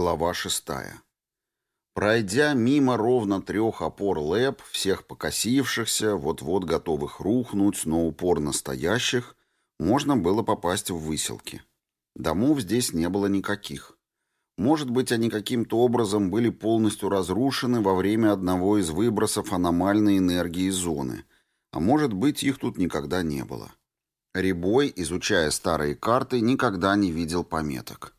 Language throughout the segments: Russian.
Глава шестая. Пройдя мимо ровно трех опор лэп, всех покосившихся, вот-вот готовых рухнуть, но упорно стоящих, можно было попасть в выселки. Домов здесь не было никаких. Может быть, они каким-то образом были полностью разрушены во время одного из выбросов аномальной энергии зоны, а может быть, их тут никогда не было. Рябой, изучая старые карты, никогда не видел пометок.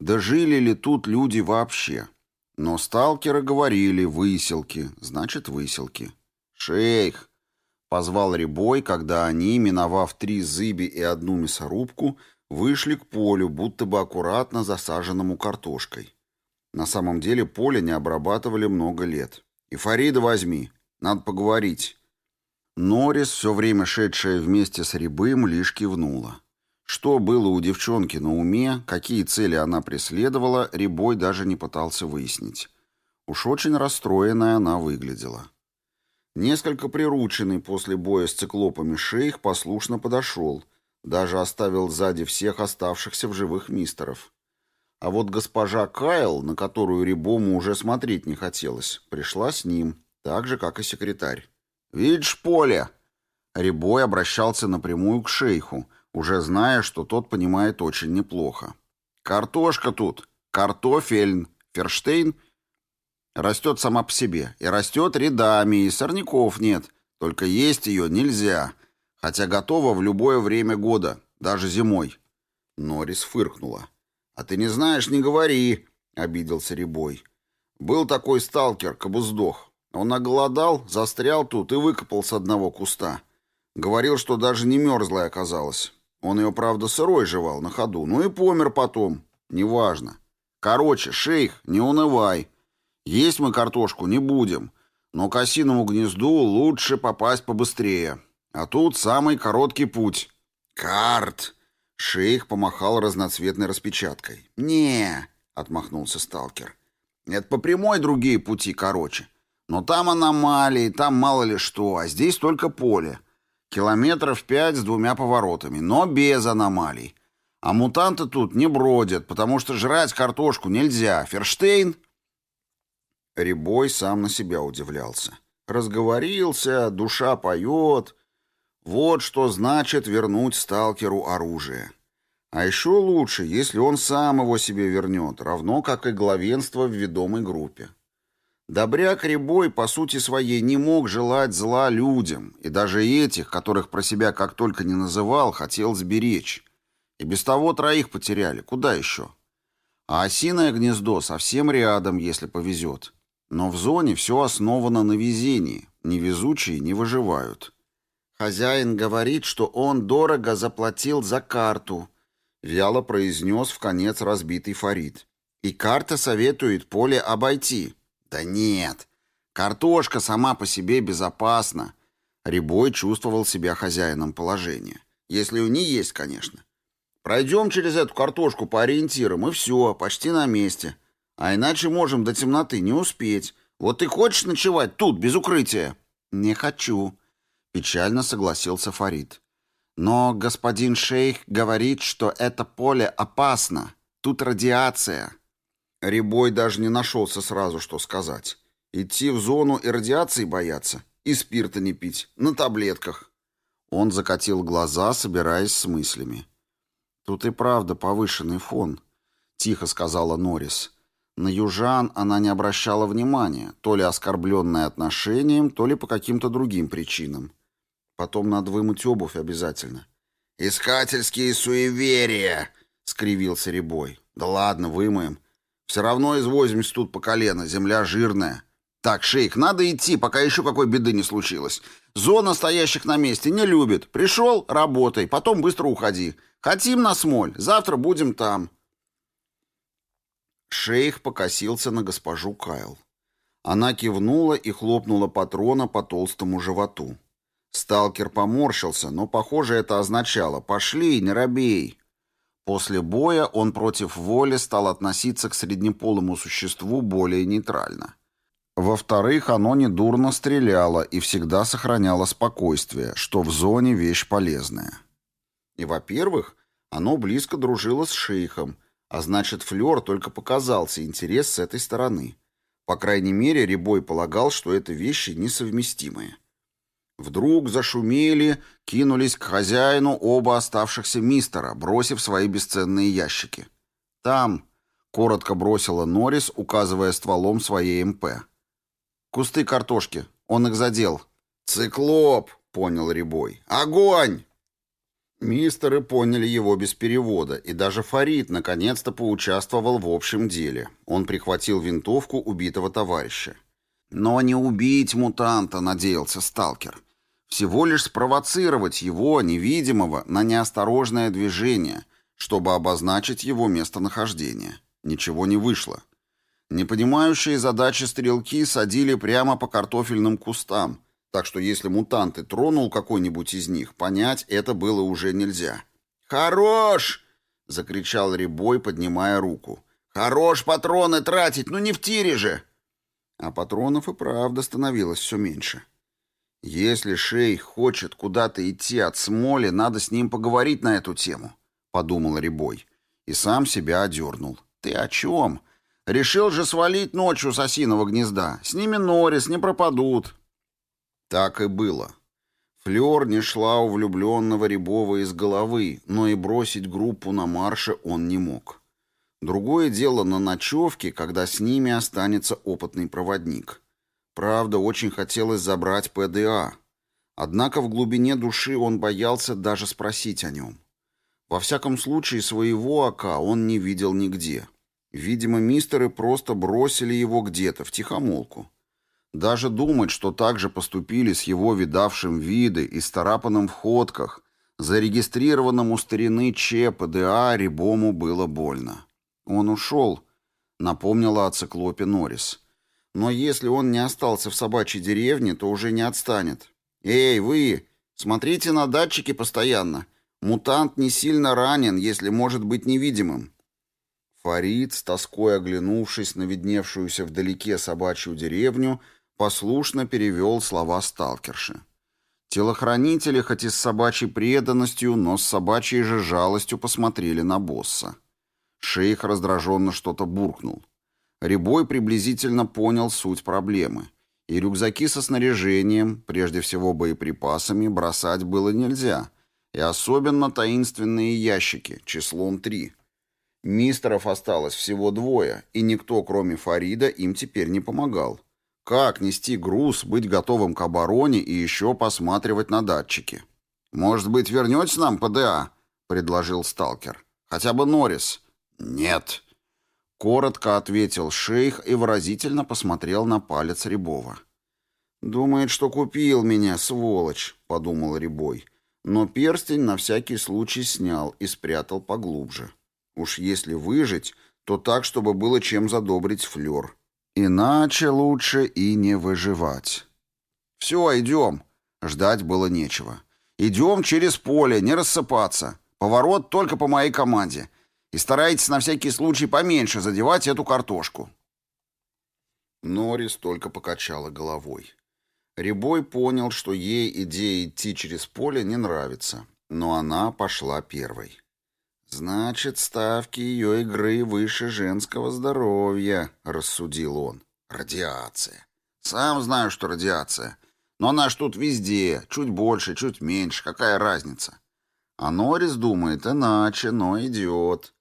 Да ли тут люди вообще? Но сталкеры говорили «выселки», значит «выселки». «Шейх!» — позвал Рябой, когда они, миновав три зыби и одну мясорубку, вышли к полю, будто бы аккуратно засаженному картошкой. На самом деле поле не обрабатывали много лет. «И Фарида возьми, надо поговорить». Норрис, все время шедшая вместе с Рябым, лишь кивнула. Что было у девчонки на уме, какие цели она преследовала, Рябой даже не пытался выяснить. Уж очень расстроенная она выглядела. Несколько прирученный после боя с циклопами шейх послушно подошел, даже оставил сзади всех оставшихся в живых мистеров. А вот госпожа Кайл, на которую Рябому уже смотреть не хотелось, пришла с ним, так же, как и секретарь. «Видишь поле?» Рябой обращался напрямую к шейху, уже зная, что тот понимает очень неплохо. «Картошка тут, картофельн, ферштейн растет сама по себе, и растет рядами, и сорняков нет, только есть ее нельзя, хотя готова в любое время года, даже зимой». Норрис фыркнула. «А ты не знаешь, не говори», — обиделся Рябой. «Был такой сталкер, кабуздох. Он оголодал, застрял тут и выкопал с одного куста. Говорил, что даже не мерзлая оказалась. Он ее, правда, сырой жевал на ходу, ну и помер потом. Неважно. Короче, шейх, не унывай. Есть мы картошку не будем, но к осиному гнезду лучше попасть побыстрее. А тут самый короткий путь. Карт! Шейх помахал разноцветной распечаткой. «Не», — отмахнулся сталкер. «Это по прямой другие пути короче. Но там аномалии, там мало ли что, а здесь только поле. Километров пять с двумя поворотами, но без аномалий. А мутанты тут не бродят, потому что жрать картошку нельзя. Ферштейн...» Рябой сам на себя удивлялся. Разговорился, душа поет. Вот что значит вернуть сталкеру оружие. А еще лучше, если он сам его себе вернет, равно как и главенство в ведомой группе. Добряк Рябой, по сути своей, не мог желать зла людям, и даже этих, которых про себя как только не называл, хотел сберечь. И без того троих потеряли, куда еще? А осиное гнездо совсем рядом, если повезет. Но в зоне все основано на везении, невезучие не выживают. «Хозяин говорит, что он дорого заплатил за карту», — вяло произнес в конец разбитый Фарид. «И карта советует поле обойти». Да нет, картошка сама по себе безопасна. Рябой чувствовал себя хозяином положения. Если у нее есть, конечно. Пройдем через эту картошку по ориентирам, и все, почти на месте. А иначе можем до темноты не успеть. Вот ты хочешь ночевать тут, без укрытия? Не хочу, печально согласился Фарид. Но господин шейх говорит, что это поле опасно. Тут радиация. Рябой даже не нашелся сразу, что сказать. Идти в зону и радиации бояться, и спирта не пить, на таблетках. Он закатил глаза, собираясь с мыслями. «Тут и правда повышенный фон», — тихо сказала Норрис. На южан она не обращала внимания, то ли оскорбленная отношением, то ли по каким-то другим причинам. Потом надо вымыть обувь обязательно. «Искательские суеверия!» — скривился Рябой. «Да ладно, вымоем. Все равно извозимся тут по колено, земля жирная. Так, шейх, надо идти, пока еще какой беды не случилось. Зона стоящих на месте не любит. Пришел — работай, потом быстро уходи. Хотим на смоль, завтра будем там. Шейх покосился на госпожу Кайл. Она кивнула и хлопнула патрона по толстому животу. Сталкер поморщился, но, похоже, это означало «пошли, не робей». После боя он против воли стал относиться к среднеполому существу более нейтрально. Во-вторых, оно недурно стреляло и всегда сохраняло спокойствие, что в зоне вещь полезная. И, во-первых, оно близко дружило с шейхом, А значит, Флёр только показался интерес с этой стороны. По крайней мере, Рябой полагал, что это вещи несовместимые. Вдруг зашумели, кинулись к хозяину оба оставшихся мистера, бросив свои бесценные ящики. «Там», — коротко бросила Норрис, указывая стволом своей МП. «Кусты картошки. Он их задел». «Циклоп», — понял Рябой. «Огонь!» Мистеры поняли его без перевода, и даже Фарид наконец-то поучаствовал в общем деле. Он прихватил винтовку убитого товарища. Но не убить мутанта, надеялся сталкер. Всего лишь спровоцировать его, невидимого, на неосторожное движение, чтобы обозначить его местонахождение. Ничего не вышло. Непонимающие задачи стрелки садили прямо по картофельным кустам, так что если мутант и тронул какой-нибудь из них, понять это было уже нельзя. «Хорош!» — закричал Рябой, поднимая руку. «Хорош патроны тратить, ну не в тире же!» А патронов и правда становилось все меньше. «Если шейх хочет куда-то идти от смоли, надо с ним поговорить на эту тему», — подумал Рябой. И сам себя одернул. «Ты о чем? Решил же свалить ночью с осиного гнезда. С ними Норрис не пропадут. Так и было. Флёр не шла у влюбленного Рябова из головы, но и бросить группу на марше он не мог. Другое дело на ночевке, когда с ними останется опытный проводник. Правда, очень хотелось забрать ПДА. Однако в глубине души он боялся даже спросить о нем. Во всяком случае, своего ока он не видел нигде. Видимо, мистеры просто бросили его где-то, в тихомолку. Даже думать, что так же поступили с его видавшим виды и старапанным в ходках, зарегистрированным у старины Че ПДА Рибому было больно. Он ушел, напомнила о циклопе Норрис. Но если он не остался в собачьей деревне, то уже не отстанет. «Эй, вы! Смотрите на датчики постоянно. Мутант не сильно ранен, если может быть невидимым». Фарид, с тоской оглянувшись на видневшуюся вдалеке собачью деревню, послушно перевел слова сталкерши. Телохранители, хоть и с собачьей преданностью, но с собачьей же жалостью посмотрели на босса. Шейх раздраженно что-то буркнул. Рябой приблизительно понял суть проблемы. И рюкзаки со снаряжением, прежде всего боеприпасами, бросать было нельзя. И особенно таинственные ящики, числом три. Мистеров осталось всего двое, и никто, кроме Фарида, им теперь не помогал. Как нести груз, быть готовым к обороне и еще посматривать на датчики? «Может быть, вернете нам ПДА?» — предложил сталкер. «Хотя бы Норрис». «Нет». Коротко ответил шейх и выразительно посмотрел на палец Рябова. «Думает, что купил меня, сволочь», — подумал Рябой. Но перстень на всякий случай снял и спрятал поглубже. Уж если выжить, то так, чтобы было чем задобрить флёр. Иначе лучше и не выживать. «Все, идем». Ждать было нечего. «Идем через поле, не рассыпаться. Поворот только по моей команде. И старайтесь на всякий случай поменьше задевать эту картошку». Норрис только покачала головой. Рябой понял, что ей идея идти через поле не нравится, но она пошла первой. «Значит, ставки ее игры выше женского здоровья», — рассудил он. «Радиация. Сам знаю, что радиация. Но она ж тут везде, чуть больше, чуть меньше, какая разница?» А Норрис думает иначе, но идет.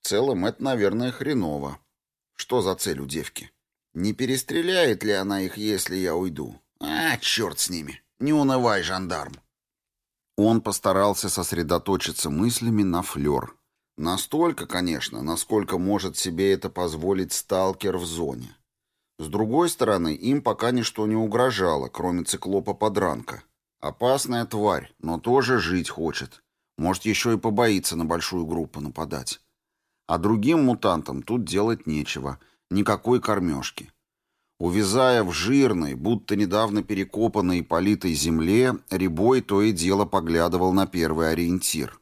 В целом, это, наверное, хреново. Что за цель у девки? Не перестреляет ли она их, если я уйду? А, черт с ними. Не унывай, жандарм. Он постарался сосредоточиться мыслями на флёр. Настолько, конечно, насколько может себе это позволить сталкер в зоне. С другой стороны, им пока ничто не угрожало, кроме циклопа-подранка. Опасная тварь, но тоже жить хочет. Может, еще и побоится на большую группу нападать. А другим мутантам тут делать нечего. Никакой кормежки. Увязая в жирной, будто недавно перекопанной и политой земле, Рябой то и дело поглядывал на первый ориентир.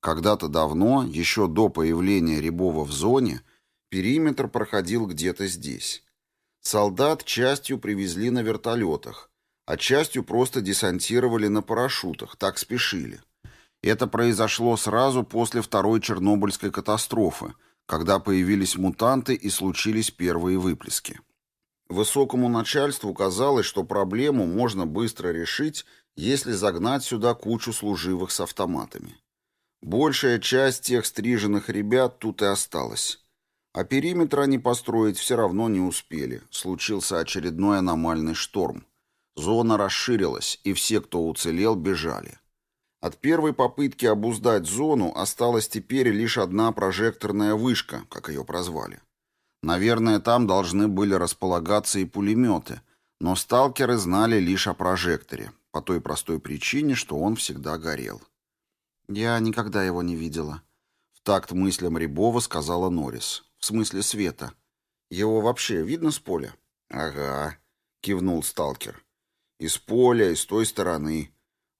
Когда-то давно, еще до появления Рябова в зоне, периметр проходил где-то здесь. Солдат частью привезли на вертолетах, а частью просто десантировали на парашютах, так спешили. Это произошло сразу после второй Чернобыльской катастрофы, когда появились мутанты и случились первые выплески. Высокому начальству казалось, что проблему можно быстро решить, если загнать сюда кучу служивых с автоматами. Большая часть тех стриженных ребят тут и осталась. А периметр они построить все равно не успели. Случился очередной аномальный шторм. Зона расширилась, и все, кто уцелел, бежали. От первой попытки обуздать зону осталась теперь лишь одна прожекторная вышка, как ее прозвали. Наверное, там должны были располагаться и пулеметы, но сталкеры знали лишь о прожекторе, по той простой причине, что он всегда горел. «Я никогда его не видела», — в такт мыслям Рябова сказала Норрис. «В смысле света. Его вообще видно с поля?» «Ага», — кивнул сталкер. «Из поля, и с той стороны.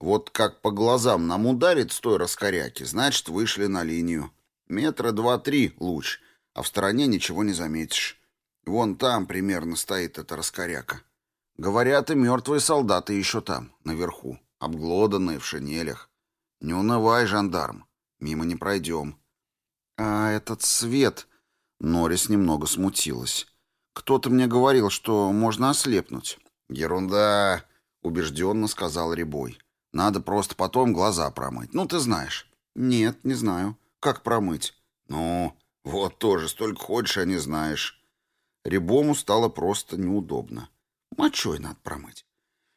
Вот как по глазам нам ударит с той раскоряки, значит, вышли на линию. Метра два-три луч, а в стороне ничего не заметишь. Вон там примерно стоит эта раскоряка. Говорят, и мертвые солдаты еще там, наверху, обглоданные в шинелях. Не унывай, жандарм, мимо не пройдем. А этот свет... Норрис немного смутилась. Кто-то мне говорил, что можно ослепнуть. Ерунда, убежденно сказал Рябой. Надо просто потом глаза промыть. Ну, ты знаешь. Нет, не знаю. Как промыть? Ну, вот тоже, столько хочешь, а не знаешь. Рябому стало просто неудобно. Мочой надо промыть.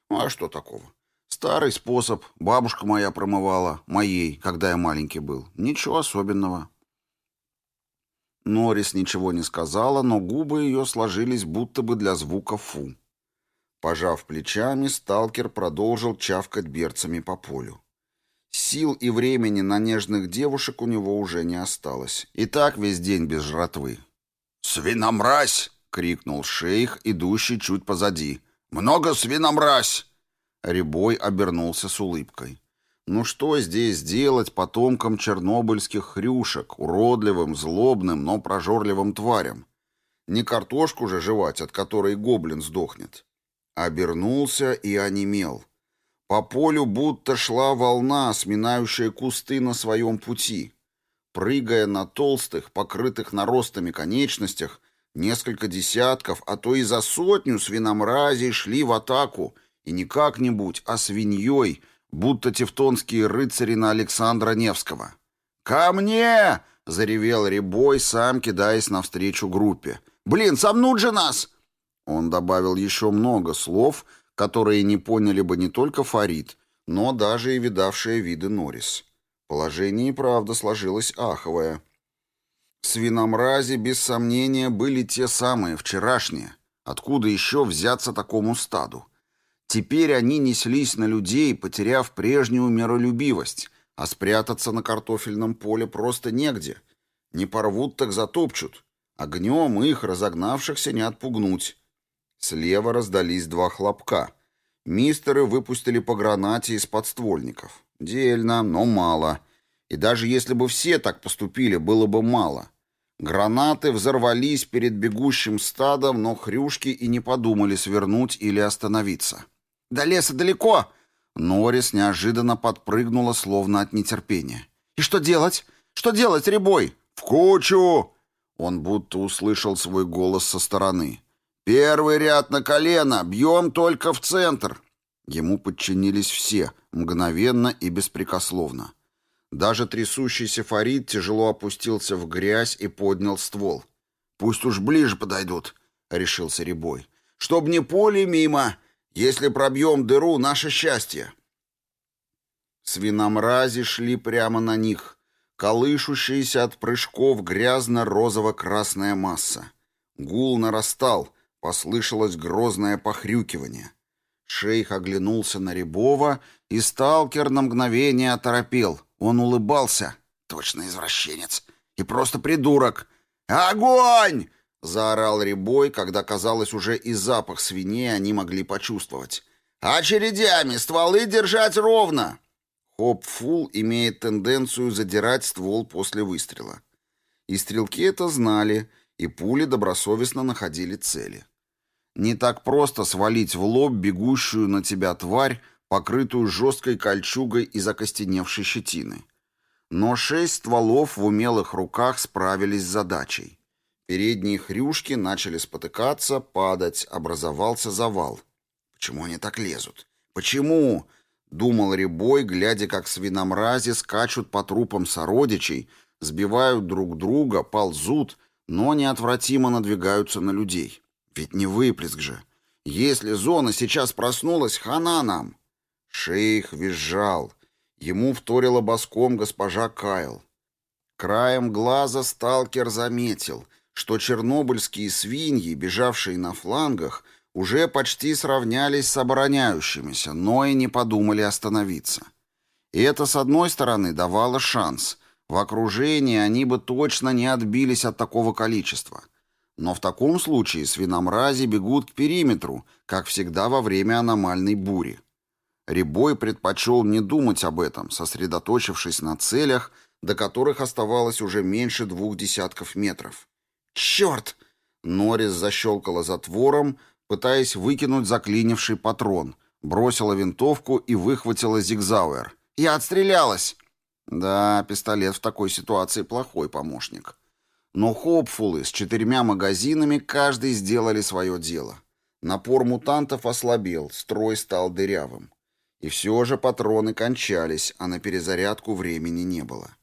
Ну, а что такого? Старый способ. Бабушка моя промывала. Моей, когда я маленький был. Ничего особенного. Норрис ничего не сказала, но губы ее сложились будто бы для звука «фу». Пожав плечами, сталкер продолжил чавкать берцами по полю. Сил и времени на нежных девушек у него уже не осталось. И так весь день без жратвы. «Свиномразь!» — крикнул шейх, идущий чуть позади. «Много свиномразь!» Рябой обернулся с улыбкой. «Ну что здесь делать потомкам чернобыльских хрюшек, уродливым, злобным, но прожорливым тварям? Не картошку же жевать, от которой гоблин сдохнет». Обернулся и онемел. По полю будто шла волна, сминающая кусты на своем пути. Прыгая на толстых, покрытых наростами конечностях, несколько десятков, а то и за сотню свиномразей шли в атаку, и не как-нибудь, а свиньей, будто тевтонские рыцари на Александра Невского. «Ко мне!» — заревел Рябой, сам кидаясь навстречу группе. «Блин, сомнут же нас!» Он добавил еще много слов, которые не поняли бы не только Фарид, но даже и видавшие виды Норрис. Положение и правда сложилось аховое. Свиномрази, без сомнения, были те самые, вчерашние. Откуда еще взяться такому стаду? Теперь они неслись на людей, потеряв прежнюю миролюбивость, а спрятаться на картофельном поле просто негде. Не порвут, так затопчут. Огнем их, разогнавшихся, не отпугнуть. Слева раздались два хлопка. Мистеры выпустили по гранате из подствольников. Дельно, но мало. И даже если бы все так поступили, было бы мало. Гранаты взорвались перед бегущим стадом, но хрюшки и не подумали свернуть или остановиться. «До леса далеко!» Норрис неожиданно подпрыгнула, словно от нетерпения. «И что делать? Что делать, Рябой?» «В кучу!» Он будто услышал свой голос со стороны. «Первый ряд на колено! Бьем только в центр!» Ему подчинились все, мгновенно и беспрекословно. Даже трясущийся Фарид тяжело опустился в грязь и поднял ствол. «Пусть уж ближе подойдут», — решился Рябой. «Чтоб не поле мимо! Если пробьем дыру, наше счастье!» Свиномрази шли прямо на них, колышущаяся от прыжков грязно-розово-красная масса. Гул нарастал — Послышалось грозное похрюкивание. Шейх оглянулся на Рябова, и сталкер на мгновение оторопел. Он улыбался. Точно извращенец. И просто придурок. «Огонь!» — заорал Рябой, когда, казалось, уже и запах свиней они могли почувствовать. «Очередями! Стволы держать ровно!» Хоп-фул имеет тенденцию задирать ствол после выстрела. И стрелки это знали, и пули добросовестно находили цели. Не так просто свалить в лоб бегущую на тебя тварь, покрытую жесткой кольчугой из окостеневшей щетины. Но шесть стволов в умелых руках справились с задачей. Передние хрюшки начали спотыкаться, падать, образовался завал. «Почему они так лезут? Почему?» — думал Рябой, глядя, как свиномрази скачут по трупам сородичей, сбивают друг друга, ползут, но неотвратимо надвигаются на людей. Ведь не выплеск же. Если зона сейчас проснулась, хана нам. Шейх визжал. Ему вторила боском госпожа Кайл. Краем глаза сталкер заметил, что чернобыльские свиньи, бежавшие на флангах, уже почти сравнялись с обороняющимися, но и не подумали остановиться. И это, с одной стороны, давало шанс. В окружении они бы точно не отбились от такого количества. Но в таком случае свиномрази бегут к периметру, как всегда во время аномальной бури. Рябой предпочел не думать об этом, сосредоточившись на целях, до которых оставалось уже меньше двух десятков метров. «Черт!» Норрис защелкала затвором, пытаясь выкинуть заклинивший патрон, бросила винтовку и выхватила зигзауэр. «Я отстрелялась!» Да, пистолет в такой ситуации плохой помощник. Но хопфулы с четырьмя магазинами каждый сделали свое дело. Напор мутантов ослабел, строй стал дырявым. И все же патроны кончались, а на перезарядку времени не было.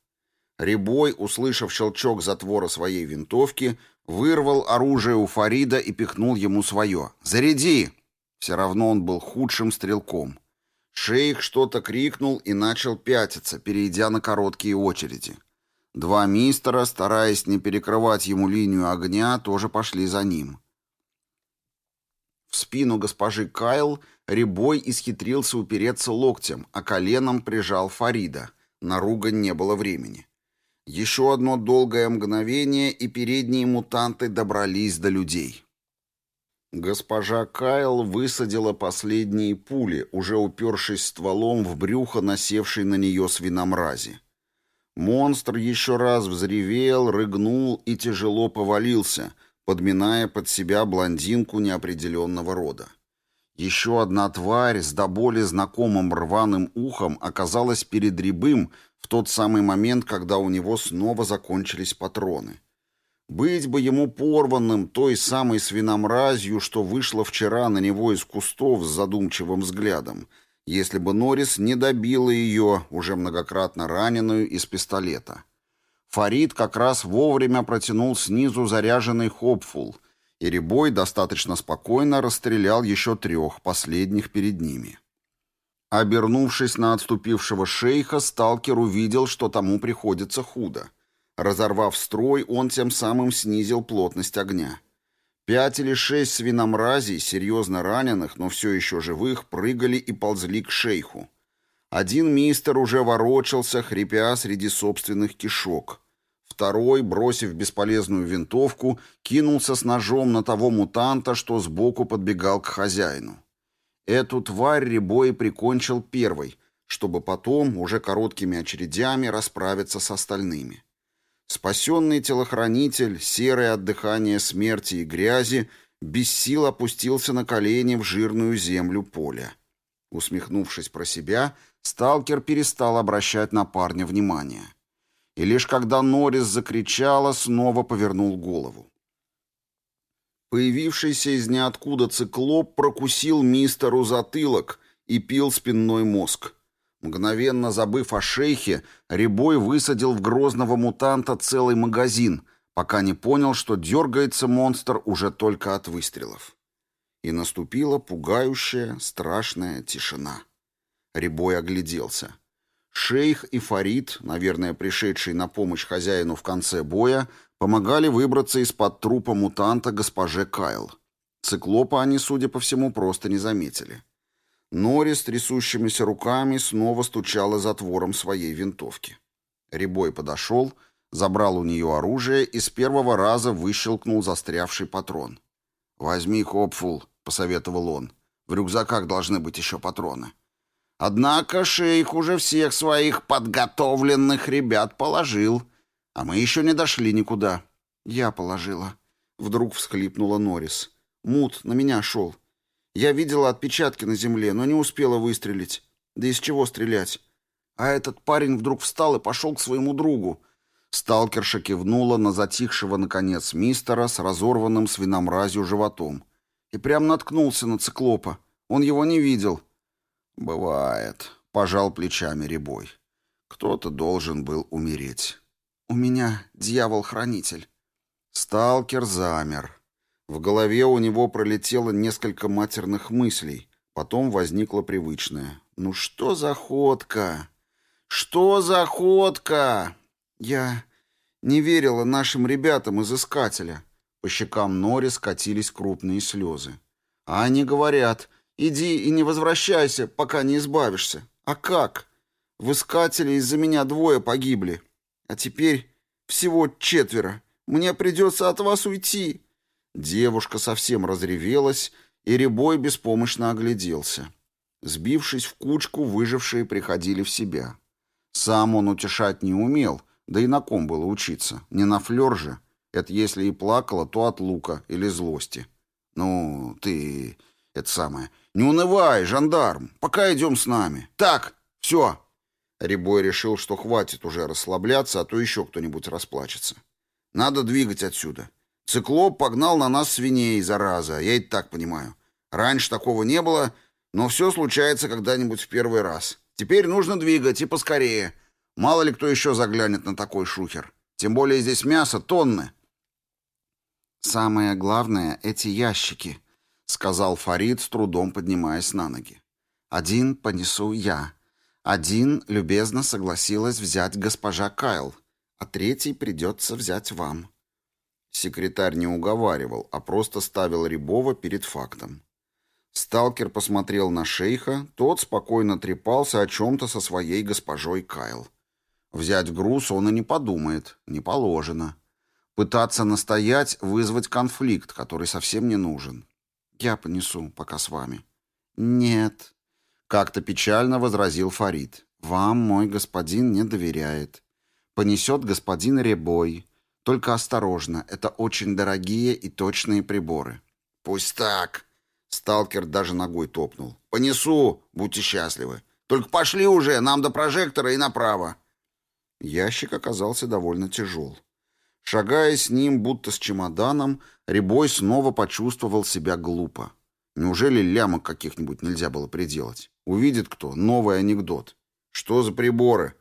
Рябой, услышав щелчок затвора своей винтовки, вырвал оружие у Фарида и пихнул ему свое. «Заряди!» Все равно он был худшим стрелком. Шейх что-то крикнул и начал пятиться, перейдя на короткие очереди. Два мистера, стараясь не перекрывать ему линию огня, тоже пошли за ним. В спину госпожи Кайл Рябой исхитрился упереться локтем, а коленом прижал Фарида. На ругань не было времени. Еще одно долгое мгновение, и передние мутанты добрались до людей. Госпожа Кайл высадила последние пули, уже упершись стволом в брюхо насевшей на нее свиномрази. Монстр еще раз взревел, рыгнул и тяжело повалился — подминая под себя блондинку неопределенного рода. Еще одна тварь с до боли знакомым рваным ухом оказалась перед Рябым в тот самый момент, когда у него снова закончились патроны. Быть бы ему порванным той самой свиномразью, что вышла вчера на него из кустов с задумчивым взглядом, если бы Норрис не добила ее, уже многократно раненую, из пистолета. Фарид как раз вовремя протянул снизу заряженный хопфул, и Рябой достаточно спокойно расстрелял еще трех, последних перед ними. Обернувшись на отступившего шейха, сталкер увидел, что тому приходится худо. Разорвав строй, он тем самым снизил плотность огня. Пять или шесть свиномразий, серьезно раненых, но все еще живых, прыгали и ползли к шейху. Один мистер уже ворочался, хрипя среди собственных кишок. Второй, бросив бесполезную винтовку, кинулся с ножом на того мутанта, что сбоку подбегал к хозяину. Эту тварь Рябой прикончил первой, чтобы потом, уже короткими очередями, расправиться с остальными. Спасенный телохранитель, серый от дыхания смерти и грязи, без сил опустился на колени в жирную землю поля. Усмехнувшись про себя, Сталкер перестал обращать на парня внимание. И лишь когда Норрис закричала, снова повернул голову. Появившийся из ниоткуда циклоп прокусил мистеру затылок и пил спинной мозг. Мгновенно забыв о шейхе, Рябой высадил в грозного мутанта целый магазин, пока не понял, что дергается монстр уже только от выстрелов. И наступила пугающая, страшная тишина. Рябой огляделся. Шейх и Фарид, наверное, пришедший на помощь хозяину в конце боя, помогали выбраться из-под трупа мутанта госпоже Кайл. Циклопа они, судя по всему, просто не заметили. Нори с трясущимися руками снова стучала затвором своей винтовки. Рябой подошел, забрал у нее оружие и с первого раза выщелкнул застрявший патрон. «Возьми Хопфул», — посоветовал он. «В рюкзаках должны быть еще патроны». Однако шейх уже всех своих подготовленных ребят положил, а мы еще не дошли никуда. Я положила. Вдруг всхлипнула Норрис. Мут на меня шел. Я видела отпечатки на земле, но не успела выстрелить. Да из чего стрелять? а этот парень вдруг встал и пошел к своему другу. Сталкерша кивнула на затихшего, наконец, мистера с разорванным свиномразью животом. И прям наткнулся на циклопа. Он его не видел. «Бывает», — пожал плечами Рябой. «Кто-то должен был умереть». «У меня дьявол-хранитель». Сталкер замер. В голове у него пролетело несколько матерных мыслей. Потом возникла привычная. «Ну что за ходка? Что за ходка?» «Я не верила нашим ребятам из Искателя». По щекам Нори скатились крупные слезы. «А они говорят, иди и не возвращайся, пока не избавишься. А как? В Искателе из-за меня двое погибли. А теперь всего четверо. Мне придется от вас уйти». Девушка совсем разревелась, и Рябой беспомощно огляделся. Сбившись в кучку, выжившие приходили в себя. Сам он утешать не умел, да и на ком было учиться. Не на флёр же. Это если и плакала, то от лука или злости. Ну, ты... Это самое. Не унывай, жандарм. Пока идем с нами. Так, все. Рябой решил, что хватит уже расслабляться, а то еще кто-нибудь расплачется. Надо двигать отсюда. Циклоп погнал на нас свиней, зараза, я и так понимаю. Раньше такого не было, но все случается когда-нибудь в первый раз. Теперь нужно двигать, и поскорее. Мало ли кто еще заглянет на такой шухер. Тем более здесь мясо тонны. «Самое главное — эти ящики», — сказал Фарид, с трудом поднимаясь на ноги. «Один понесу я. Один любезно согласилась взять госпожа Кайл, а третий придется взять вам». Секретарь не уговаривал, а просто ставил Рябова перед фактом. Сталкер посмотрел на шейха, тот спокойно трепался о чем-то со своей госпожой Кайл. Взять груз он и не подумает, не положено. Пытаться настоять, вызвать конфликт, который совсем не нужен. Я понесу, пока с вами. Нет, как-то печально возразил Фарид. Вам мой господин не доверяет. Понесет господин Ребой. Только осторожно, это очень дорогие и точные приборы. Пусть так. Сталкер даже ногой топнул. Понесу, будьте счастливы. Только пошли уже, нам до прожектора и направо. Ящик оказался довольно тяжел. Шагая с ним, будто с чемоданом, Рябой снова почувствовал себя глупо. Неужели лямок каких-нибудь нельзя было приделать? Увидит кто? Новый анекдот. «Что за приборы?»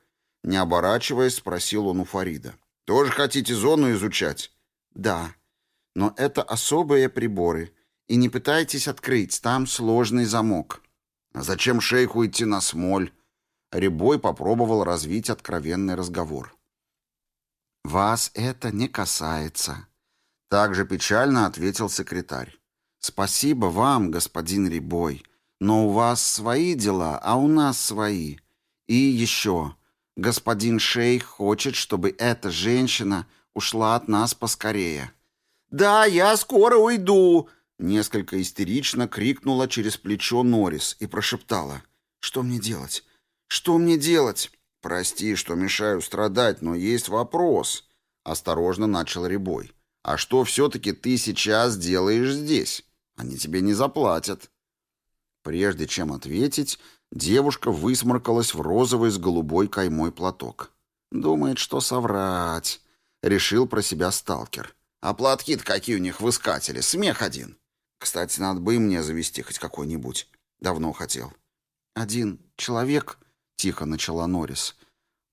Не оборачиваясь, спросил он у Фарида. «Тоже хотите зону изучать?» «Да, но это особые приборы. И не пытайтесь открыть, там сложный замок». «А зачем шейху идти на смоль?» Рябой попробовал развить откровенный разговор. «Вас это не касается», — также печально ответил секретарь. «Спасибо вам, господин Рябой, но у вас свои дела, а у нас свои. И еще, господин шейх хочет, чтобы эта женщина ушла от нас поскорее». «Да, я скоро уйду!» Несколько истерично крикнула через плечо Норрис и прошептала. «Что мне делать? Что мне делать?» «Прости, что мешаю страдать, но есть вопрос», — осторожно начал Рябой. «А что все-таки ты сейчас делаешь здесь? Они тебе не заплатят». Прежде чем ответить, девушка высморкалась в розовый с голубой каймой платок. «Думает, что соврать», — решил про себя сталкер. «А платки-то какие у них в искателе? Смех один. Кстати, надо бы и мне завести хоть какой-нибудь. Давно хотел». «Один человек», тихо начала Норрис.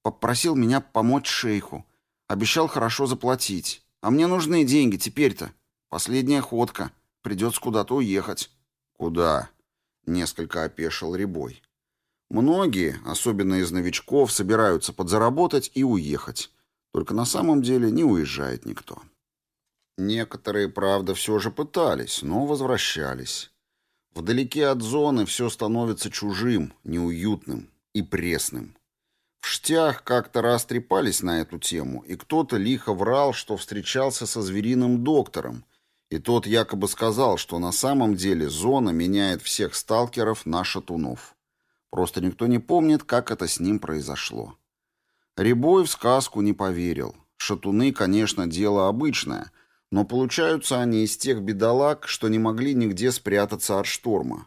Попросил меня помочь шейху. Обещал хорошо заплатить. А мне нужны деньги теперь-то. Последняя ходка. Придется куда-то уехать. Куда? Несколько опешил Рябой. Многие, особенно из новичков, собираются подзаработать и уехать. Только на самом деле не уезжает никто. Некоторые, правда, все же пытались, но возвращались. Вдалеке от зоны все становится чужим, неуютным и пресным. В штях как-то раз трепались на эту тему, и кто-то лихо врал, что встречался со звериным доктором, и тот якобы сказал, что на самом деле зона меняет всех сталкеров на шатунов. Просто никто не помнит, как это с ним произошло. Рябой в сказку не поверил. Шатуны, конечно, дело обычное, но получаются они из тех бедолаг, что не могли нигде спрятаться от шторма.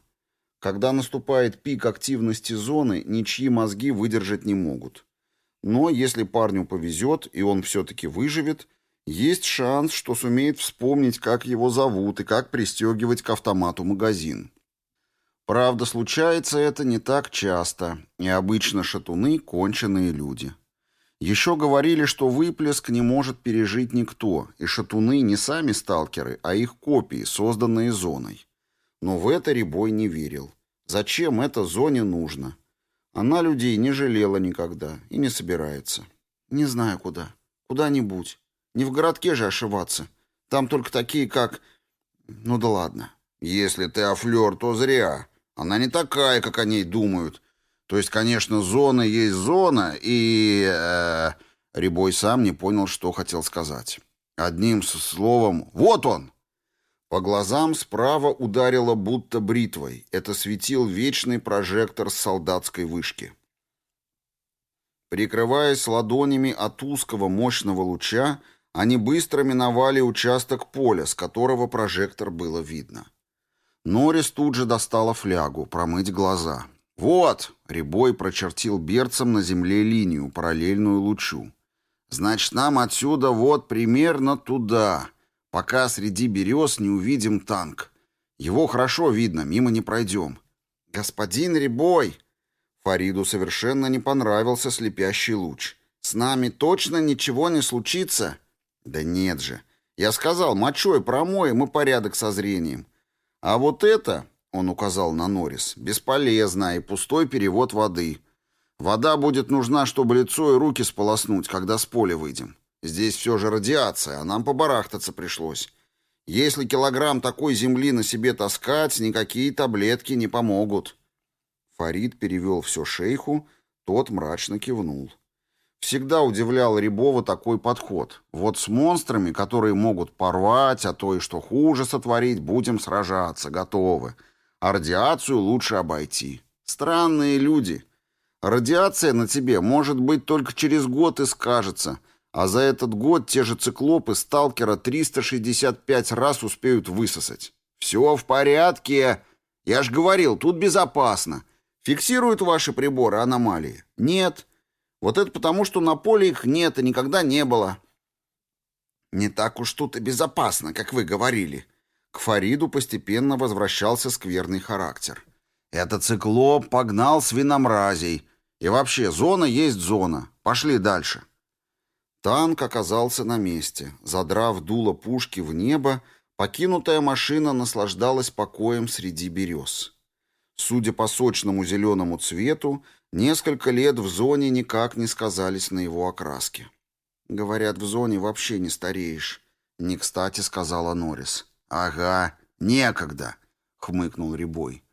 Когда наступает пик активности зоны, ничьи мозги выдержать не могут. Но если парню повезет, и он все-таки выживет, есть шанс, что сумеет вспомнить, как его зовут и как пристегивать к автомату магазин. Правда, случается это не так часто, и обычно шатуны – конченые люди. Еще говорили, что выплеск не может пережить никто, и шатуны не сами сталкеры, а их копии, созданные зоной. Но в это Рябой не верил. Зачем это зоне нужно? Она людей не жалела никогда и не собирается. Не знаю куда. Куда-нибудь. Не в городке же ошиваться. Там только такие, как... Ну да ладно. Если ты афлер, то зря. Она не такая, как о ней думают. То есть, конечно, зона есть зона, и... Э, Рябой сам не понял, что хотел сказать. Одним словом... Вот он! По глазам справа ударило будто бритвой. Это светил вечный прожектор с солдатской вышки. Прикрываясь ладонями от узкого мощного луча, они быстро миновали участок поля, с которого прожектор было видно. Норрис тут же достала флягу, промыть глаза. «Вот!» — Рябой прочертил берцем на земле линию, параллельную лучу. «Значит, нам отсюда вот примерно туда пока среди берез не увидим танк. Его хорошо видно, мимо не пройдем. Господин Рябой! Фариду совершенно не понравился слепящий луч. С нами точно ничего не случится? Да нет же. Я сказал, мочой промоем и порядок со зрением. А вот это, он указал на Норрис, бесполезно и пустой перевод воды. Вода будет нужна, чтобы лицо и руки сполоснуть, когда с поля выйдем. Здесь все же радиация, а нам побарахтаться пришлось. Если килограмм такой земли на себе таскать, никакие таблетки не помогут». Фарид перевел все шейху, тот мрачно кивнул. Всегда удивлял Рябова такой подход. Вот с монстрами, которые могут порвать, а то и что хуже сотворить, будем сражаться, готовы. А радиацию лучше обойти. Странные люди. Радиация на тебе может быть только через год и скажется, а за этот год те же циклопы сталкера 365 раз успеют высосать. Все в порядке. Я ж говорил, тут безопасно. Фиксируют ваши приборы аномалии? Нет. Вот это потому, что на поле их нет и никогда не было. Не так уж тут и безопасно, как вы говорили. К Фариду постепенно возвращался скверный характер. Это циклоп погнал свиномразей. И вообще, зона есть зона. Пошли дальше. Танк оказался на месте. Задрав дуло пушки в небо, покинутая машина наслаждалась покоем среди берез. Судя по сочному зеленому цвету, несколько лет в зоне никак не сказались на его окраске. «Говорят, в зоне вообще не стареешь», — не кстати сказала Норрис. «Ага, некогда», — хмыкнул Рябой.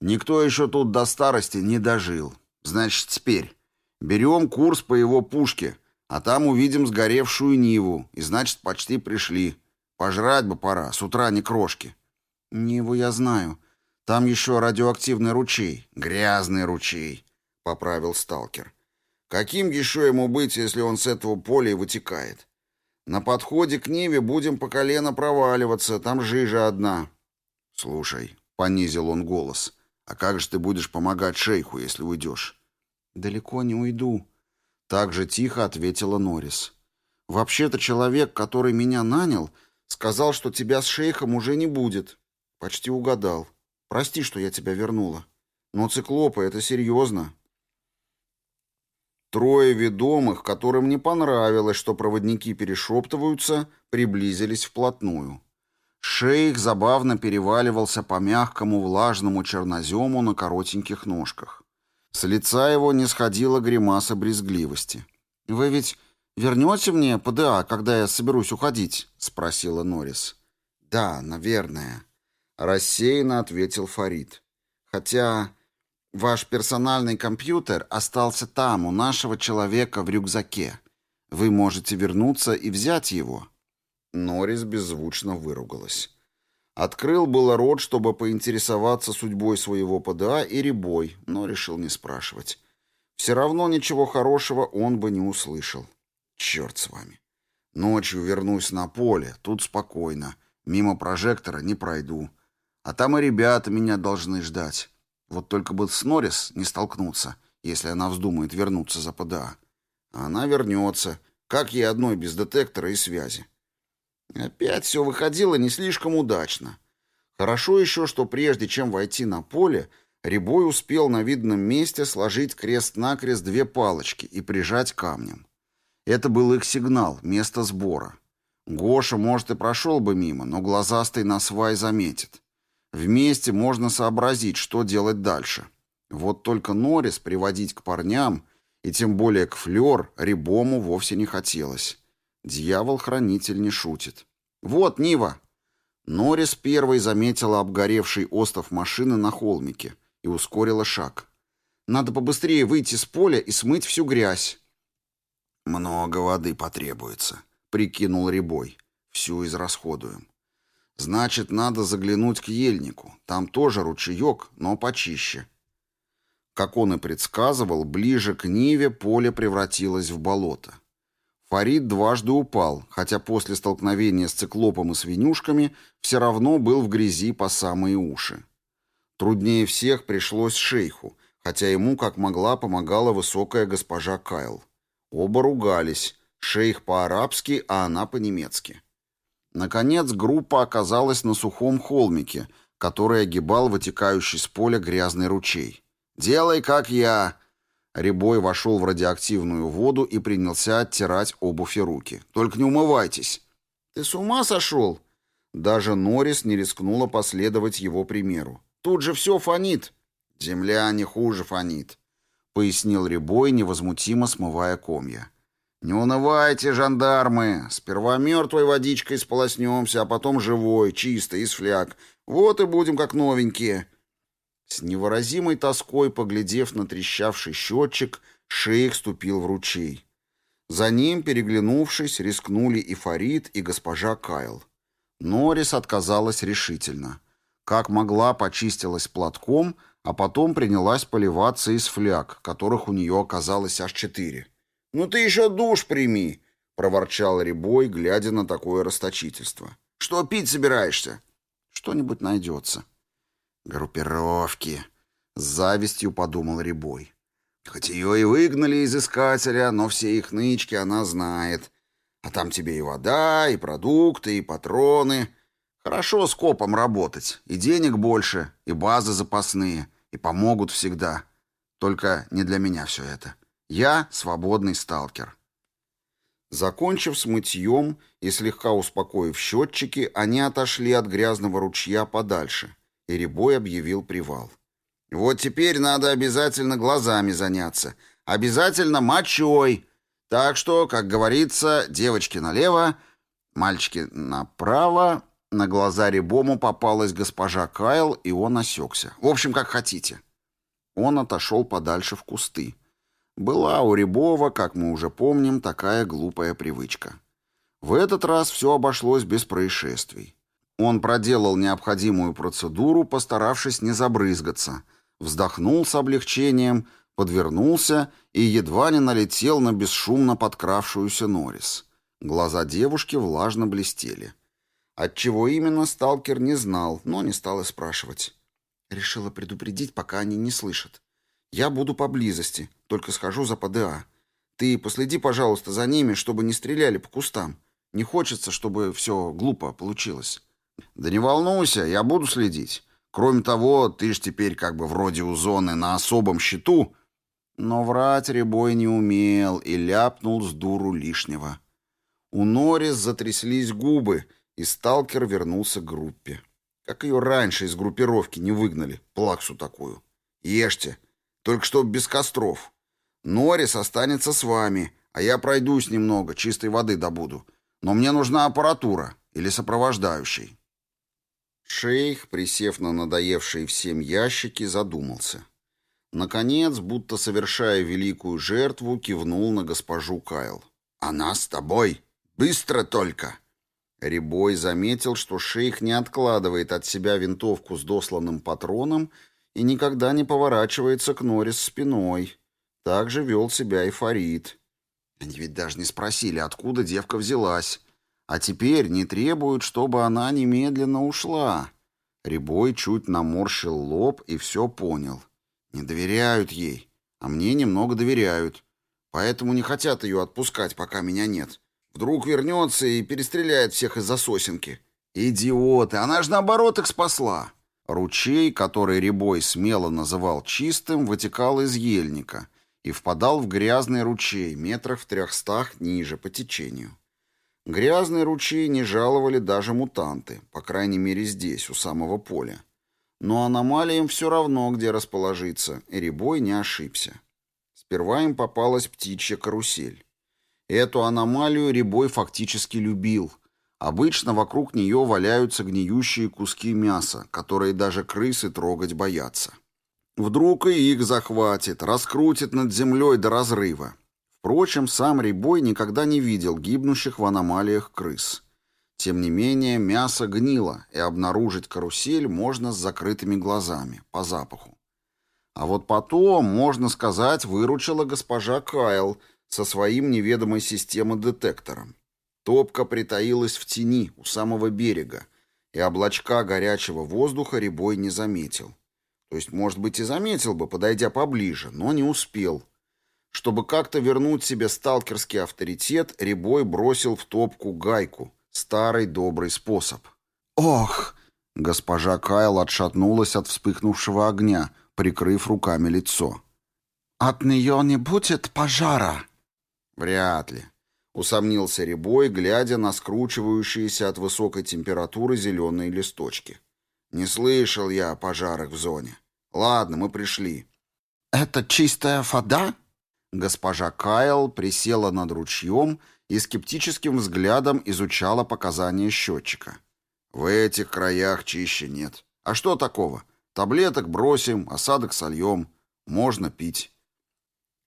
«Никто еще тут до старости не дожил. Значит, теперь берем курс по его пушке» А там увидим сгоревшую Ниву, и значит, почти пришли. Пожрать бы пора, с утра не крошки. Ниву я знаю. Там еще радиоактивный ручей. Грязный ручей, — поправил сталкер. Каким еще ему быть, если он с этого поля вытекает? На подходе к Ниве будем по колено проваливаться, там жижа одна. Слушай, — понизил он голос, — а как же ты будешь помогать шейху, если уйдешь? Далеко не уйду, так же тихо ответила Норрис. «Вообще-то человек, который меня нанял, сказал, что тебя с шейхом уже не будет. Почти угадал. Прости, что я тебя вернула. Но циклопы — это серьезно». Трое ведомых, которым не понравилось, что проводники перешептываются, приблизились вплотную. Шейх забавно переваливался по мягкому влажному чернозему на коротеньких ножках. С лица его не сходила гримаса брезгливости. «Вы ведь вернете мне ПДА, когда я соберусь уходить?» — спросила Норрис. «Да, наверное», — рассеянно ответил Фарид. «Хотя ваш персональный компьютер остался там, у нашего человека в рюкзаке. Вы можете вернуться и взять его». Норрис беззвучно выругалась. Открыл было рот, чтобы поинтересоваться судьбой своего ПДА и Рябой, но решил не спрашивать. Все равно ничего хорошего он бы не услышал. Черт с вами. Ночью вернусь на поле, тут спокойно. Мимо прожектора не пройду. А там и ребята меня должны ждать. Вот только бы с Норрис не столкнуться, если она вздумает вернуться за ПДА. Она вернется. Как ей одной без детектора и связи? Опять все выходило не слишком удачно. Хорошо еще, что прежде чем войти на поле, Рябой успел на видном месте сложить крест-накрест две палочки и прижать камнем. Это был их сигнал, место сбора. Гоша, может, и прошел бы мимо, но глазастый на свай заметит. Вместе можно сообразить, что делать дальше. Вот только Норрис приводить к парням, и тем более к Флёр, Рябому вовсе не хотелось. Дьявол-хранитель не шутит. «Вот, Нива!» Норрис первой заметила обгоревший остов машины на холмике и ускорила шаг. «Надо побыстрее выйти с поля и смыть всю грязь». «Много воды потребуется», — прикинул Рябой. «Всю израсходуем. Значит, надо заглянуть к ельнику. Там тоже ручеек, но почище». Как он и предсказывал, ближе к Ниве поле превратилось в болото. Фарид дважды упал, хотя после столкновения с циклопом и свинюшками все равно был в грязи по самые уши. Труднее всех пришлось шейху, хотя ему как могла помогала высокая госпожа Кайл. Оба ругались, шейх по-арабски, а она по-немецки. Наконец группа оказалась на сухом холмике, который огибал вытекающий с поля грязный ручей. «Делай, как я!» Рябой вошел в радиоактивную воду и принялся оттирать обувь и руки. «Только не умывайтесь!» «Ты с ума сошел?» Даже Норрис не рискнула последовать его примеру. «Тут же все фонит!» «Земля не хуже фонит», — пояснил Рябой, невозмутимо смывая комья. «Не унывайте, жандармы! Сперва мертвой водичкой сполоснемся, а потом живой, чистой, из фляг. Вот и будем как новенькие!» С невыразимой тоской, поглядев на трещавший счетчик, шейх ступил в ручей. За ним, переглянувшись, рискнули и Фарид, и госпожа Кайл. Норрис отказалась решительно. Как могла, почистилась платком, а потом принялась поливаться из фляг, которых у нее оказалось аж четыре. «Ну ты еще душ прими!» — проворчал Рябой, глядя на такое расточительство. «Что пить собираешься?» «Что-нибудь найдется». «Группировки», — с завистью подумал Рябой. «Хоть ее и выгнали из искателя, но все их нычки она знает. А там тебе и вода, и продукты, и патроны. Хорошо с копом работать, и денег больше, и базы запасные, и помогут всегда. Только не для меня все это. Я свободный сталкер». Закончив с мытьем и слегка успокоив счетчики, они отошли от грязного ручья подальше — и Рябой объявил привал. «Вот теперь надо обязательно глазами заняться. Обязательно мочой. Так что, как говорится, девочки налево, мальчики направо». На глаза Рябому попалась госпожа Кайл, и он осекся. «В общем, как хотите». Он отошел подальше в кусты. Была у Рябова, как мы уже помним, такая глупая привычка. В этот раз все обошлось без происшествий. Он проделал необходимую процедуру, постаравшись не забрызгаться, вздохнул с облегчением, подвернулся и едва не налетел на бесшумно подкравшуюся Норрис. Глаза девушки влажно блестели. Отчего именно сталкер не знал, но не стал и спрашивать. Решила предупредить, пока они не слышат. Я буду поблизости, только схожу за ПДА. Ты последи, пожалуйста, за ними, чтобы не стреляли по кустам. Не хочется, чтобы все глупо получилось. «Да не волнуйся, я буду следить. Кроме того, ты ж теперь как бы вроде у зоны на особом счету». Но врать Рябой не умел и ляпнул с дуру лишнего. У Норрис затряслись губы, и сталкер вернулся к группе. Как ее раньше из группировки не выгнали, плаксу такую. Ешьте, только чтоб без костров. Норрис останется с вами, а я пройдусь немного, чистой воды добуду. Но мне нужна аппаратура или сопровождающий. Шейх, присев на надоевшие всем ящики, задумался. Наконец, будто совершая великую жертву, кивнул на госпожу Кайл. «Она с тобой! Быстро только!» Рябой заметил, что шейх не откладывает от себя винтовку с досланным патроном и никогда не поворачивается к Норрис спиной. Так же вел себя и Фарид. Они ведь даже не спросили, откуда девка взялась. А теперь не требуют, чтобы она немедленно ушла. Рябой чуть наморщил лоб и все понял. Не доверяют ей, а мне немного доверяют. Поэтому не хотят ее отпускать, пока меня нет. Вдруг вернется и перестреляет всех из-за сосенки. Идиоты, она же наоборот их спасла. Ручей, который Рябой смело называл чистым, вытекал из ельника и впадал в грязный ручей метрах в трехстах ниже по течению. Грязный ручей не жаловали даже мутанты, по крайней мере здесь, у самого поля. Но аномалиям все равно, где расположиться, и Рябой не ошибся. Сперва им попалась птичья карусель. Эту аномалию Рябой фактически любил. Обычно вокруг нее валяются гниющие куски мяса, которые даже крысы трогать боятся. Вдруг и их захватит, раскрутит над землей до разрыва. Впрочем, сам Рябой никогда не видел гибнущих в аномалиях крыс. Тем не менее, мясо гнило, и обнаружить карусель можно с закрытыми глазами, по запаху. А вот потом, можно сказать, выручила госпожа Кайл со своим неведомой системой-детектором. Топка притаилась в тени у самого берега, и облачка горячего воздуха Рябой не заметил. То есть, может быть, и заметил бы, подойдя поближе, но не успел. Чтобы как-то вернуть себе сталкерский авторитет, Рябой бросил в топку гайку — Старый добрый способ. «Ох!» Госпожа Кайл отшатнулась от вспыхнувшего огня, прикрыв руками лицо. «От нее не будет пожара?» «Вряд ли», — усомнился Рябой, глядя на скручивающиеся от высокой температуры зеленые листочки. «Не слышал я о пожарах в зоне. Ладно, мы пришли». «Это чистая вода?» Госпожа Кайл присела над ручьем и скептическим взглядом изучала показания счетчика. «В этих краях чище нет. А что такого? Таблеток бросим, осадок сольем. Можно пить».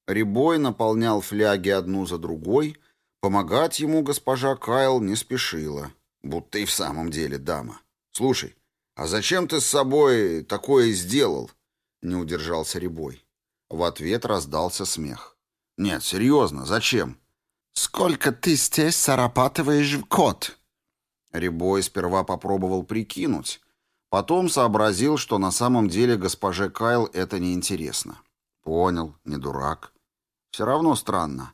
Рябой наполнял фляги одну за другой. Помогать ему госпожа Кайл не спешила. Будто и в самом деле дама. «Слушай, а зачем ты с собой такое сделал?» Не удержался Рябой. В ответ раздался смех. «Нет, серьезно, зачем?» «Сколько ты здесь зарабатываешь в год?» Рябой сперва попробовал прикинуть, потом сообразил, что на самом деле госпоже Кайл это неинтересно. Понял, не дурак. Все равно странно.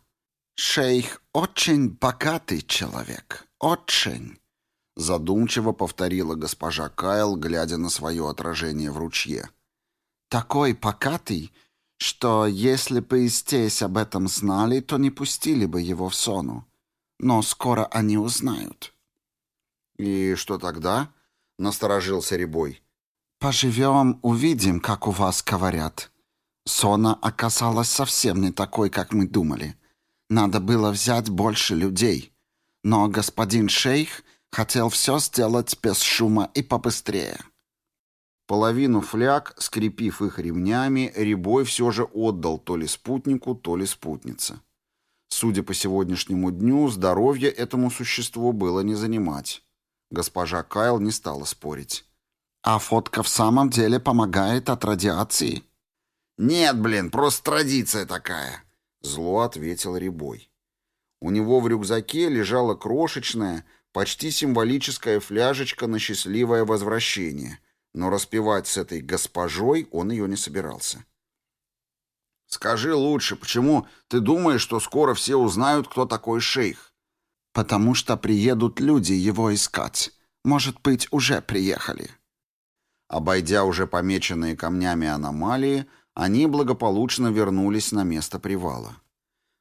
«Шейх очень богатый человек, очень», задумчиво повторила госпожа Кайл, глядя на свое отражение в ручье. «Такой богатый, что если бы здесь об этом знали, то не пустили бы его в сону. Но скоро они узнают. «И что тогда?» — насторожился Рябой. «Поживем, увидим, как у вас говорят. Сона оказалась совсем не такой, как мы думали. Надо было взять больше людей. Но господин шейх хотел все сделать без шума и побыстрее». Половину фляг, скрепив их ремнями, Рябой все же отдал то ли спутнику, то ли спутнице. Судя по сегодняшнему дню, здоровье этому существу было не занимать. Госпожа Кайл не стала спорить. «А фотка в самом деле помогает от радиации?» «Нет, блин, просто традиция такая», — зло ответил Рябой. У него в рюкзаке лежала крошечная, почти символическая фляжечка на счастливое возвращение — но распевать с этой госпожой он ее не собирался. «Скажи лучше, почему ты думаешь, что скоро все узнают, кто такой шейх?» «Потому что приедут люди его искать. Может быть, уже приехали». Обойдя уже помеченные камнями аномалии, они благополучно вернулись на место привала.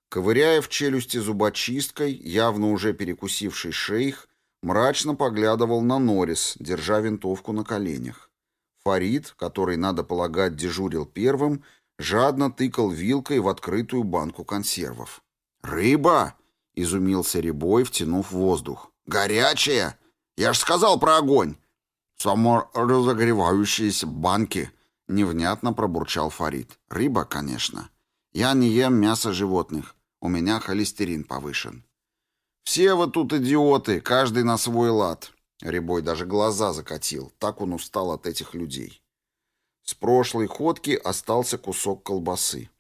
Ковыряя в челюсти зубочисткой, явно уже перекусивший шейх, мрачно поглядывал на Норрис, держа винтовку на коленях. Фарид, который, надо полагать, дежурил первым, жадно тыкал вилкой в открытую банку консервов. «Рыба!» — изумился Рябой, втянув воздух. «Горячая! Я ж сказал про огонь!» «Саморазогревающиеся банки!» — невнятно пробурчал Фарид. «Рыба, конечно. Я не ем мясо животных. У меня холестерин повышен». «Все вы тут идиоты, каждый на свой лад». Рябой даже глаза закатил, так он устал от этих людей. С прошлой ходки остался кусок колбасы.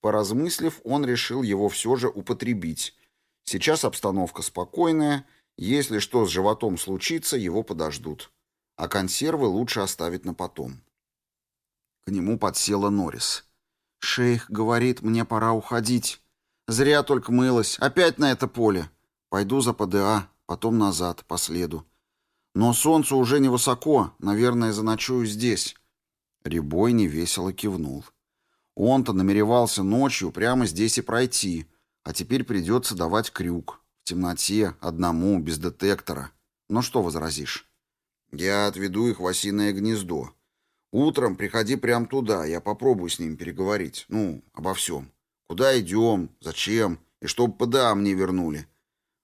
Поразмыслив, он решил его все же употребить. Сейчас обстановка спокойная, если что с животом случится, его подождут. а консервы лучше оставить на потом. К нему подсела Норрис. «Шейх говорит, мне пора уходить. Зря только мылась. Опять на это поле. Пойду за ПДА, потом назад, по следу. Но солнце уже невысоко, наверное, заночую здесь». Рябой невесело кивнул. Он-то намеревался ночью прямо здесь и пройти, а теперь придется давать крюк. В темноте, одному, без детектора. Ну что возразишь? Я отведу их в осиное гнездо. Утром приходи прямо туда, я попробую с ним переговорить. Ну, обо всем. Куда идем, зачем, и чтоб ПДА мне вернули.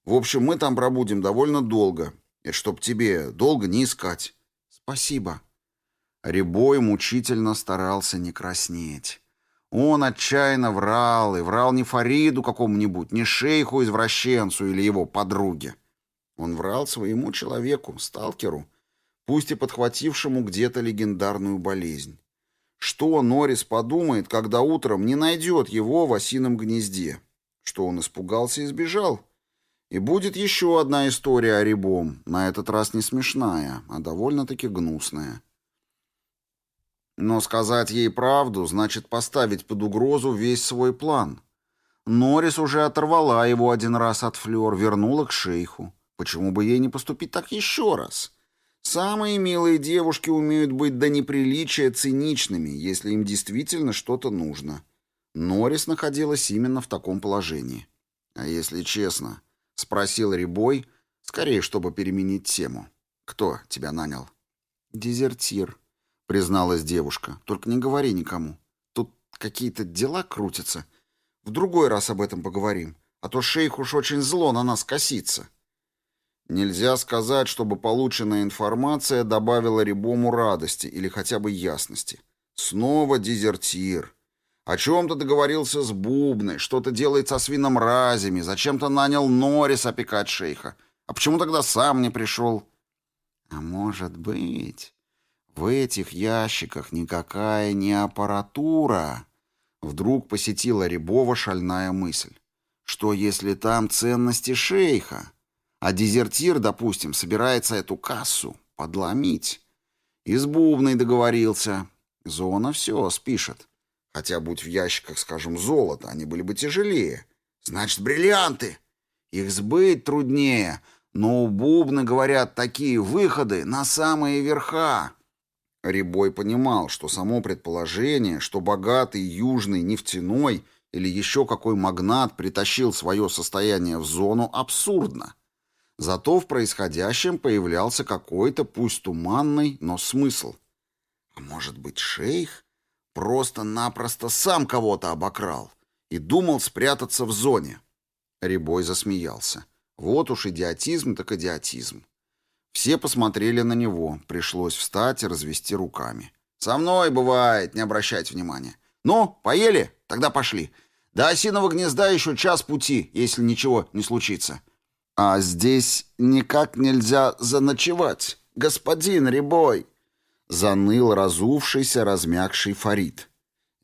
В общем, мы там пробудем довольно долго, и чтоб тебе долго не искать. Спасибо. Рябой мучительно старался не краснеть. Он отчаянно врал, и врал не Фариду какому-нибудь, не шейху-извращенцу или его подруге. Он врал своему человеку, сталкеру, пусть и подхватившему где-то легендарную болезнь. Что Норрис подумает, когда утром не найдет его в осином гнезде? Что он испугался и сбежал? И будет еще одна история о Рябом, на этот раз не смешная, а довольно-таки гнусная. Но сказать ей правду значит поставить под угрозу весь свой план. Норрис уже оторвала его один раз от флёр, вернула к шейху. Почему бы ей не поступить так еще раз? Самые милые девушки умеют быть до неприличия циничными, если им действительно что-то нужно. Норрис находилась именно в таком положении. А если честно, спросил Рябой, скорее, чтобы переменить тему. Кто тебя нанял? Дезертир призналась девушка. Только не говори никому. Тут какие-то дела крутятся. В другой раз об этом поговорим, а то шейх уж очень зло на нас косится. Нельзя сказать, чтобы полученная информация добавила Рябому радости или хотя бы ясности. Снова дезертир. О чем-то договорился с Бубной, что-то делает со свиномразями, зачем-то нанял Норрис опекать шейха. А почему тогда сам не пришел? А может быть... В этих ящиках никакая не аппаратура. Вдруг посетила Рябова шальная мысль. Что если там ценности шейха? А дезертир, допустим, собирается эту кассу подломить. И с Бубной договорился. Зона все спишет. Хотя, будь в ящиках, скажем, золото, они были бы тяжелее. Значит, бриллианты. Их сбыть труднее, но у Бубны, говорят, такие выходы на самые верха. Рябой понимал, что само предположение, что богатый южный нефтяной или еще какой магнат притащил свое состояние в зону, абсурдно. Зато в происходящем появлялся какой-то, пусть туманный, но смысл. А может быть, шейх просто-напросто сам кого-то обокрал и думал спрятаться в зоне? Рябой засмеялся. Вот уж идиотизм так идиотизм. Все посмотрели на него, пришлось встать и развести руками. «Со мной бывает, не обращайте внимания. Ну, поели? Тогда пошли. До осиного гнезда еще час пути, если ничего не случится». «А здесь никак нельзя заночевать, господин Рябой!» Заныл разувшийся, размягший Фарид.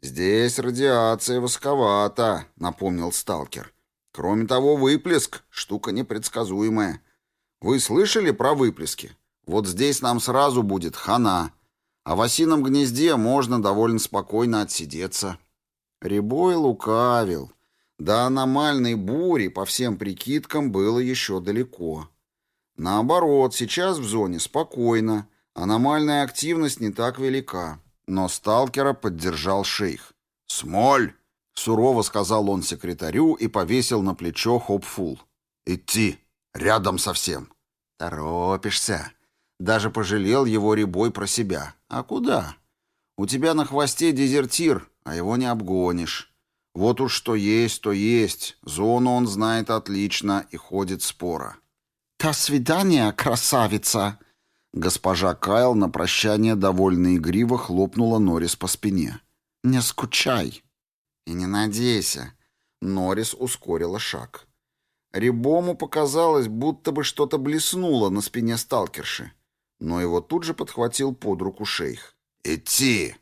«Здесь радиация восковата», — напомнил сталкер. «Кроме того, выплеск — штука непредсказуемая. Вы слышали про выплески? Вот здесь нам сразу будет хана. А в осином гнезде можно довольно спокойно отсидеться. Рябой лукавил. До аномальной бури, по всем прикидкам, было еще далеко. Наоборот, сейчас в зоне спокойно. Аномальная активность не так велика. Но сталкера поддержал шейх. «Смоль!» — сурово сказал он секретарю и повесил на плечо Хопфул. «Идти! Рядом совсем!» «Торопишься!» Даже пожалел его ребой про себя. «А куда? У тебя на хвосте дезертир, а его не обгонишь. Вот уж что есть, то есть. Зону он знает отлично и ходит спора». «До свидания, красавица!» Госпожа Кайл на прощание довольно игриво хлопнула Норрис по спине. «Не скучай!» «И не надейся!» Норрис ускорила шаг. Рябому показалось, будто бы что-то блеснуло на спине сталкерши. Но его тут же подхватил под руку шейх. «Идти!»